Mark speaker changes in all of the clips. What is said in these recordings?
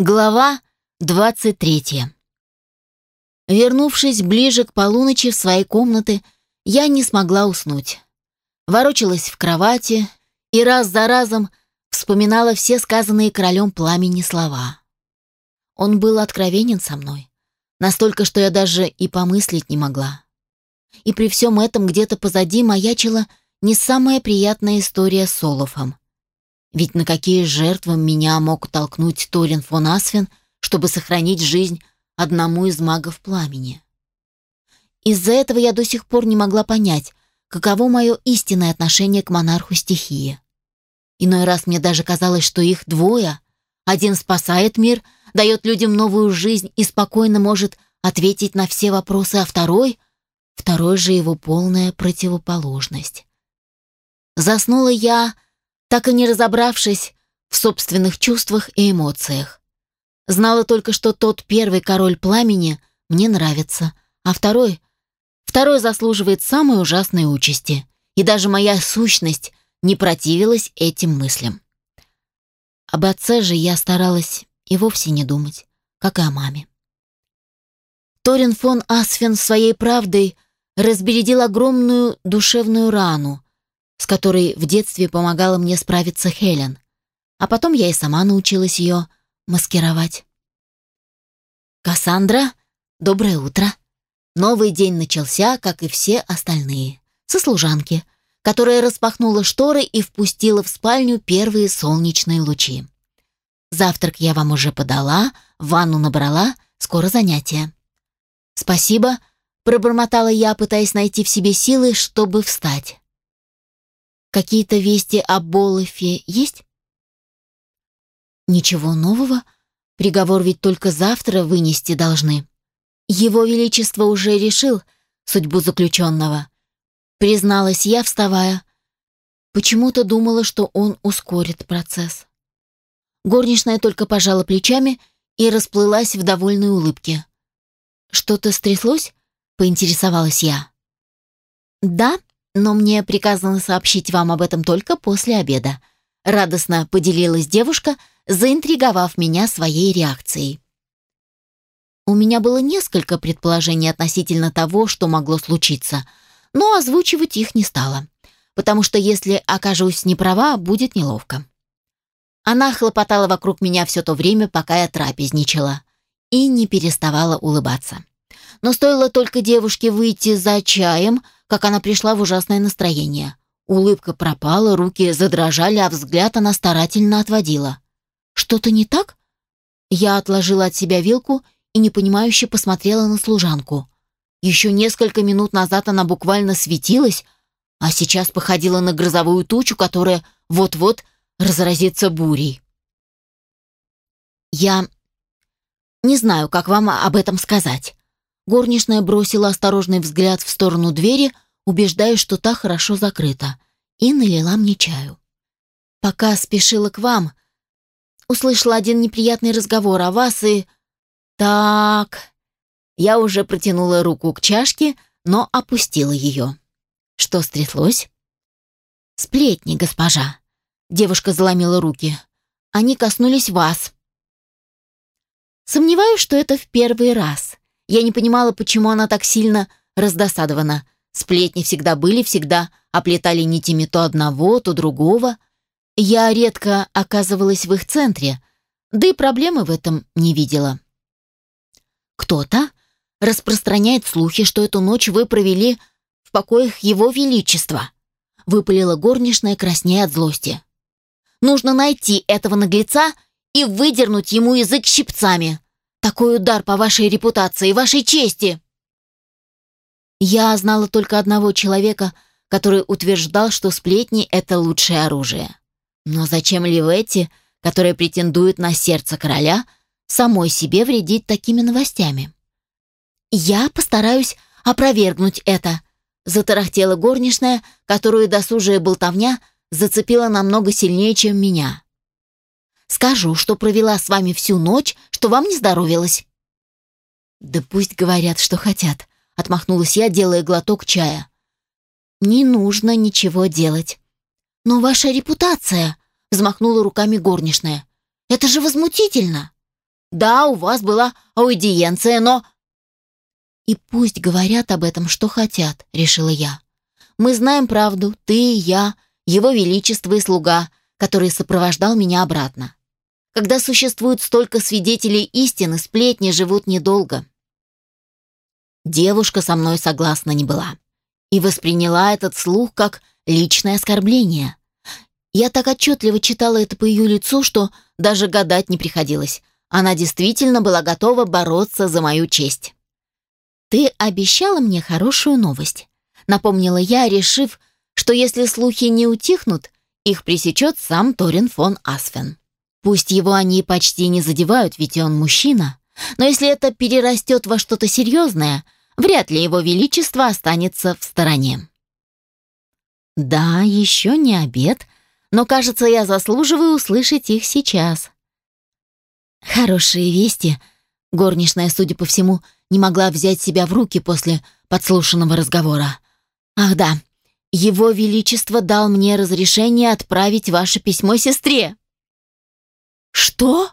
Speaker 1: Глава 23. Вернувшись ближе к полуночи в свои комнаты, я не смогла уснуть. Ворочалась в кровати и раз за разом вспоминала все сказанные королем пламени слова. Он был откровенен со мной, настолько, что я даже и помыслить не могла. И при всем этом где-то позади маячила не самая приятная история с Олафом. Ведь на какие жертвы меня мог толкнуть Торин фон Асфен, чтобы сохранить жизнь одному из магов пламени? Из-за этого я до сих пор не могла понять, каково мое истинное отношение к монарху стихии. Иной раз мне даже казалось, что их двое. Один спасает мир, дает людям новую жизнь и спокойно может ответить на все вопросы, а второй... Второй же его полная противоположность. Заснула я так и не разобравшись в собственных чувствах и эмоциях. Знала только, что тот первый король пламени мне нравится, а второй... Второй заслуживает самой ужасной участи. И даже моя сущность не противилась этим мыслям. Об отце же я старалась и вовсе не думать, как и о маме. Торин фон Асфен своей правдой разбередил огромную душевную рану, с которой в детстве помогала мне справиться Хелен. А потом я и сама научилась ее маскировать. «Кассандра, доброе утро!» Новый день начался, как и все остальные, со служанки, которая распахнула шторы и впустила в спальню первые солнечные лучи. «Завтрак я вам уже подала, ванну набрала, скоро занятие». «Спасибо», — пробормотала я, пытаясь найти в себе силы, чтобы встать. Какие-то вести о Болофе есть? Ничего нового. Приговор ведь только завтра вынести должны. Его Величество уже решил судьбу заключенного. Призналась я, вставая. Почему-то думала, что он ускорит процесс. Горничная только пожала плечами и расплылась в довольной улыбке. «Что-то стряслось?» — поинтересовалась я. «Да», но мне приказано сообщить вам об этом только после обеда», — радостно поделилась девушка, заинтриговав меня своей реакцией. У меня было несколько предположений относительно того, что могло случиться, но озвучивать их не стала, потому что если окажусь неправа, будет неловко. Она хлопотала вокруг меня все то время, пока я трапезничала, и не переставала улыбаться. Но стоило только девушке выйти за чаем — как она пришла в ужасное настроение. Улыбка пропала, руки задрожали, а взгляд она старательно отводила. «Что-то не так?» Я отложила от себя вилку и непонимающе посмотрела на служанку. Еще несколько минут назад она буквально светилась, а сейчас походила на грозовую тучу, которая вот-вот разразится бурей. «Я не знаю, как вам об этом сказать. Горничная бросила осторожный взгляд в сторону двери, убеждаясь, что та хорошо закрыта, и налила мне чаю. Пока спешила к вам, услышала один неприятный разговор о вас и... Так... Я уже протянула руку к чашке, но опустила ее. Что стряслось? Сплетни, госпожа. Девушка заломила руки. Они коснулись вас. Сомневаюсь, что это в первый раз. Я не понимала, почему она так сильно раздосадована. Сплетни всегда были, всегда оплетали нитями то одного, то другого. Я редко оказывалась в их центре, да и проблемы в этом не видела. Кто-то распространяет слухи, что эту ночь вы провели в покоях Его Величества, выпалила горничная краснея от злости. Нужно найти этого наглеца и выдернуть ему язык щипцами. Такой удар по вашей репутации, вашей чести!» Я знала только одного человека, который утверждал, что сплетни — это лучшее оружие. Но зачем Ливетти, которая претендует на сердце короля, самой себе вредить такими новостями? «Я постараюсь опровергнуть это», — затарахтела горничная, которую досужая болтовня зацепила намного сильнее, чем меня. Скажу, что провела с вами всю ночь, что вам не здоровилось». «Да пусть говорят, что хотят», — отмахнулась я, делая глоток чая. «Не нужно ничего делать». «Но ваша репутация», — взмахнула руками горничная. «Это же возмутительно. Да, у вас была аудиенция, но...» «И пусть говорят об этом, что хотят», — решила я. «Мы знаем правду, ты я, его величество и слуга, который сопровождал меня обратно. Когда существует столько свидетелей истины, сплетни живут недолго». Девушка со мной согласна не была и восприняла этот слух как личное оскорбление. Я так отчетливо читала это по ее лицу, что даже гадать не приходилось. Она действительно была готова бороться за мою честь. «Ты обещала мне хорошую новость», — напомнила я, решив, что если слухи не утихнут, их пресечет сам Торин фон Асфен. Пусть его они почти не задевают, ведь он мужчина, но если это перерастет во что-то серьезное — вряд ли его величество останется в стороне. Да, еще не обед, но, кажется, я заслуживаю услышать их сейчас. Хорошие вести. Горничная, судя по всему, не могла взять себя в руки после подслушанного разговора. Ах да, его величество дал мне разрешение отправить ваше письмо сестре. Что?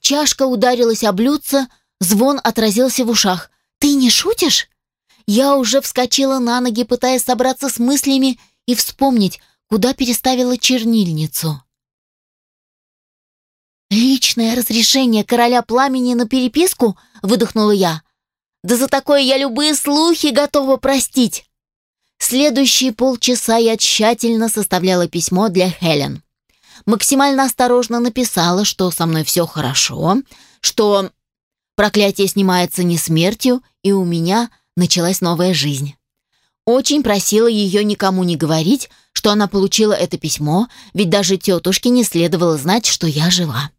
Speaker 1: Чашка ударилась о блюдце, звон отразился в ушах. «Ты не шутишь?» Я уже вскочила на ноги, пытаясь собраться с мыслями и вспомнить, куда переставила чернильницу. «Личное разрешение короля пламени на переписку?» — выдохнула я. «Да за такое я любые слухи готова простить!» Следующие полчаса я тщательно составляла письмо для Хелен. Максимально осторожно написала, что со мной все хорошо, что проклятие снимается не смертью и у меня началась новая жизнь. Очень просила ее никому не говорить, что она получила это письмо, ведь даже тетушке не следовало знать, что я жива.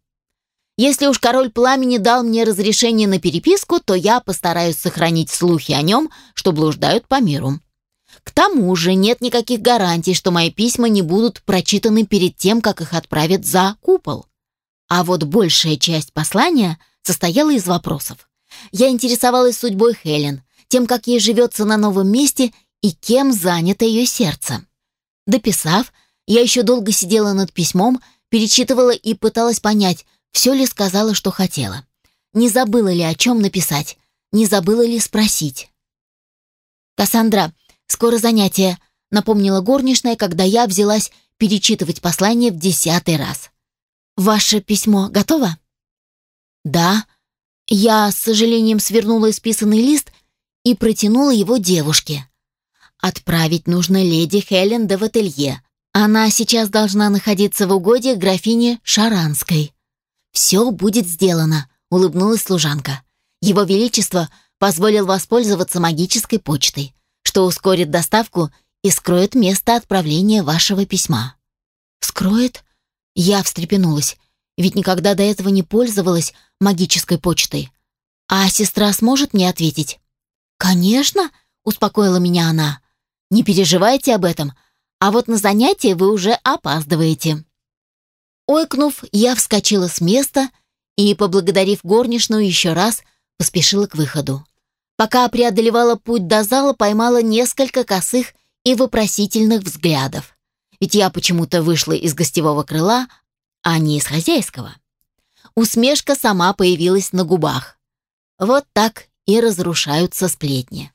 Speaker 1: Если уж король пламени дал мне разрешение на переписку, то я постараюсь сохранить слухи о нем, что блуждают по миру. К тому же нет никаких гарантий, что мои письма не будут прочитаны перед тем, как их отправят за купол. А вот большая часть послания состояла из вопросов. Я интересовалась судьбой Хелен, тем, как ей живется на новом месте и кем занято ее сердце. Дописав, я еще долго сидела над письмом, перечитывала и пыталась понять, все ли сказала, что хотела. Не забыла ли о чем написать, не забыла ли спросить. «Кассандра, скоро занятие», — напомнила горничная, когда я взялась перечитывать послание в десятый раз. «Ваше письмо готово?» «Да», я с сожалением свернула исписанный лист и протянула его девушке. Отправить нужно леди Хелен де Вателье. Она сейчас должна находиться в угоде графине Шаранской. «Все будет сделано», — улыбнулась служанка. «Его Величество позволил воспользоваться магической почтой, что ускорит доставку и скроет место отправления вашего письма». «Скроет?» Я встрепенулась ведь никогда до этого не пользовалась магической почтой. А сестра сможет мне ответить? «Конечно», — успокоила меня она. «Не переживайте об этом, а вот на занятие вы уже опаздываете». Ойкнув, я вскочила с места и, поблагодарив горничную еще раз, поспешила к выходу. Пока преодолевала путь до зала, поймала несколько косых и вопросительных взглядов. Ведь я почему-то вышла из гостевого крыла, а не из хозяйского. Усмешка сама появилась на губах. Вот так и разрушаются сплетни.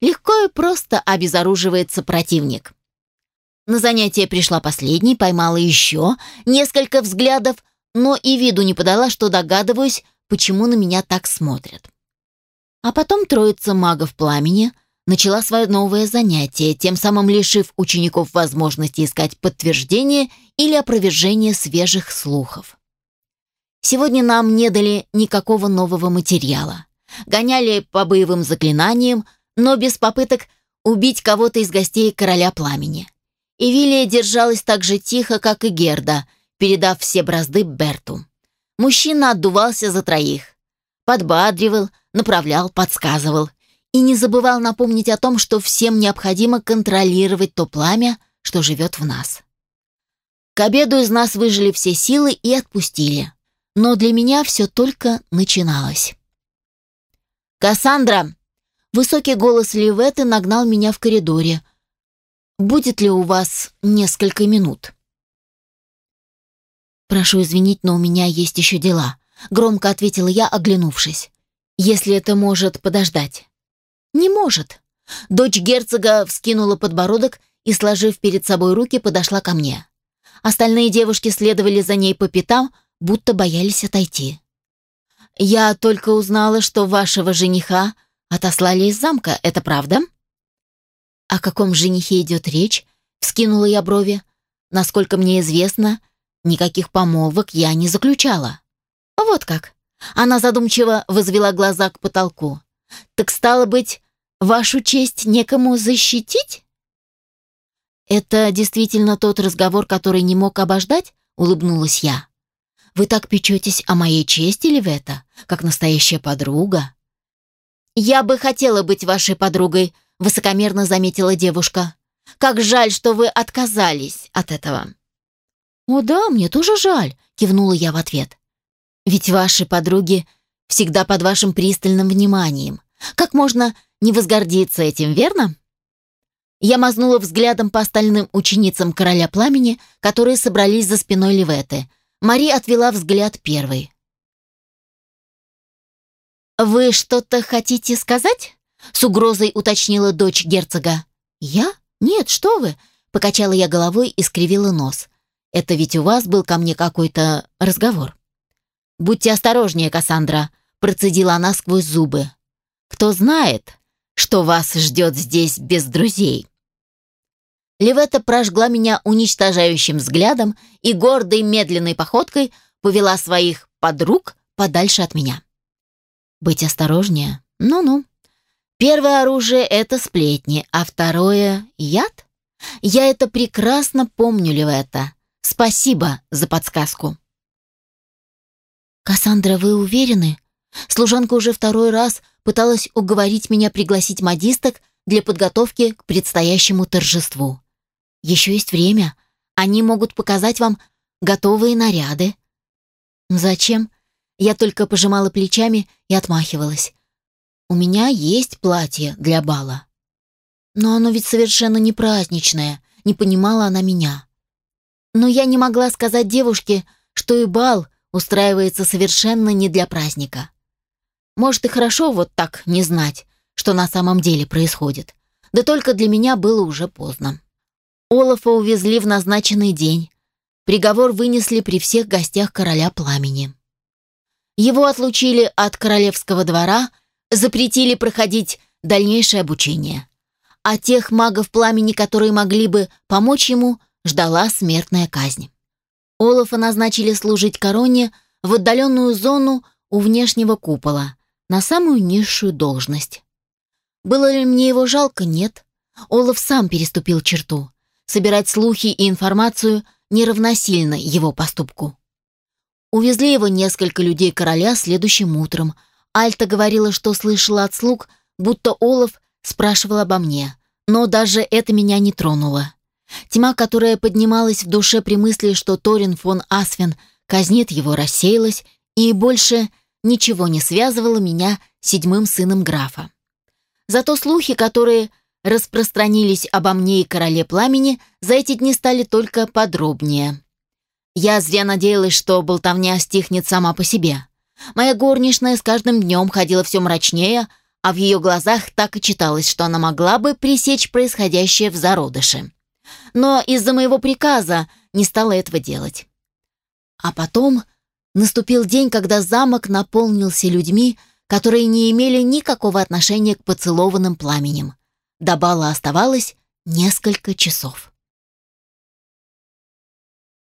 Speaker 1: Легко и просто обезоруживается противник. На занятие пришла последней, поймала еще несколько взглядов, но и виду не подала, что догадываюсь, почему на меня так смотрят. А потом троица магов пламени начала свое новое занятие, тем самым лишив учеников возможности искать подтверждение или опровержение свежих слухов. Сегодня нам не дали никакого нового материала. Гоняли по боевым заклинаниям, но без попыток убить кого-то из гостей короля пламени. Эвилия держалась так же тихо, как и Герда, передав все бразды Берту. Мужчина отдувался за троих. Подбадривал, направлял, подсказывал – и не забывал напомнить о том, что всем необходимо контролировать то пламя, что живет в нас. К обеду из нас выжили все силы и отпустили. Но для меня все только начиналось. «Кассандра!» Высокий голос Ливеты нагнал меня в коридоре. «Будет ли у вас несколько минут?» «Прошу извинить, но у меня есть еще дела». громко ответила я, оглянувшись. Если это может подождать. Не может. Дочь герцога вскинула подбородок и, сложив перед собой руки, подошла ко мне. Остальные девушки следовали за ней по пятам, будто боялись отойти. «Я только узнала, что вашего жениха отослали из замка, это правда?» «О каком женихе идет речь?» — вскинула я брови. «Насколько мне известно, никаких помолвок я не заключала». «Вот как?» Она задумчиво возвела глаза к потолку. «Так стало быть, вашу честь некому защитить?» «Это действительно тот разговор, который не мог обождать?» — улыбнулась я. «Вы так печетесь о моей чести, это, как настоящая подруга?» «Я бы хотела быть вашей подругой», — высокомерно заметила девушка. «Как жаль, что вы отказались от этого». «О да, мне тоже жаль», — кивнула я в ответ. «Ведь ваши подруги всегда под вашим пристальным вниманием. Как можно не возгордиться этим, верно?» Я мазнула взглядом по остальным ученицам Короля Пламени, которые собрались за спиной Ливеты. Мари отвела взгляд первой. «Вы что-то хотите сказать?» — с угрозой уточнила дочь герцога. «Я? Нет, что вы!» — покачала я головой и скривила нос. «Это ведь у вас был ко мне какой-то разговор». «Будьте осторожнее, Кассандра», — процедила она сквозь зубы. «Кто знает, что вас ждет здесь без друзей?» Левета прожгла меня уничтожающим взглядом и гордой медленной походкой повела своих подруг подальше от меня. Быть осторожнее? Ну-ну. Первое оружие — это сплетни, а второе — яд? Я это прекрасно помню, Левета. Спасибо за подсказку. «Кассандра, вы уверены?» Служанка уже второй раз пыталась уговорить меня пригласить модисток для подготовки к предстоящему торжеству. Еще есть время. Они могут показать вам готовые наряды. Зачем? Я только пожимала плечами и отмахивалась. У меня есть платье для бала. Но оно ведь совершенно не праздничное, не понимала она меня. Но я не могла сказать девушке, что и бал устраивается совершенно не для праздника. Может и хорошо вот так не знать, что на самом деле происходит. Да только для меня было уже поздно. Олафа увезли в назначенный день. Приговор вынесли при всех гостях короля пламени. Его отлучили от королевского двора, запретили проходить дальнейшее обучение. А тех магов пламени, которые могли бы помочь ему, ждала смертная казнь. Олафа назначили служить короне в отдаленную зону у внешнего купола, на самую низшую должность. Было ли мне его жалко? Нет. Олаф сам переступил черту. Собирать слухи и информацию неравносильно его поступку. Увезли его несколько людей короля следующим утром. Альта говорила, что слышала от слуг, будто Олаф спрашивал обо мне, но даже это меня не тронуло. Тьма, которая поднималась в душе при мысли, что Торин фон Асвен казнит его, рассеялась, и больше ничего не связывало меня с седьмым сыном графа. Зато слухи, которые распространились обо мне и короле пламени, за эти дни стали только подробнее. Я зря надеялась, что болтовня стихнет сама по себе. Моя горничная с каждым днем ходила все мрачнее, а в ее глазах так и читалось, что она могла бы пресечь происходящее в зародыше. Но из-за моего приказа не стала этого делать. А потом наступил день, когда замок наполнился людьми, которые не имели никакого отношения к поцелованным пламенем. До бала оставалось несколько часов.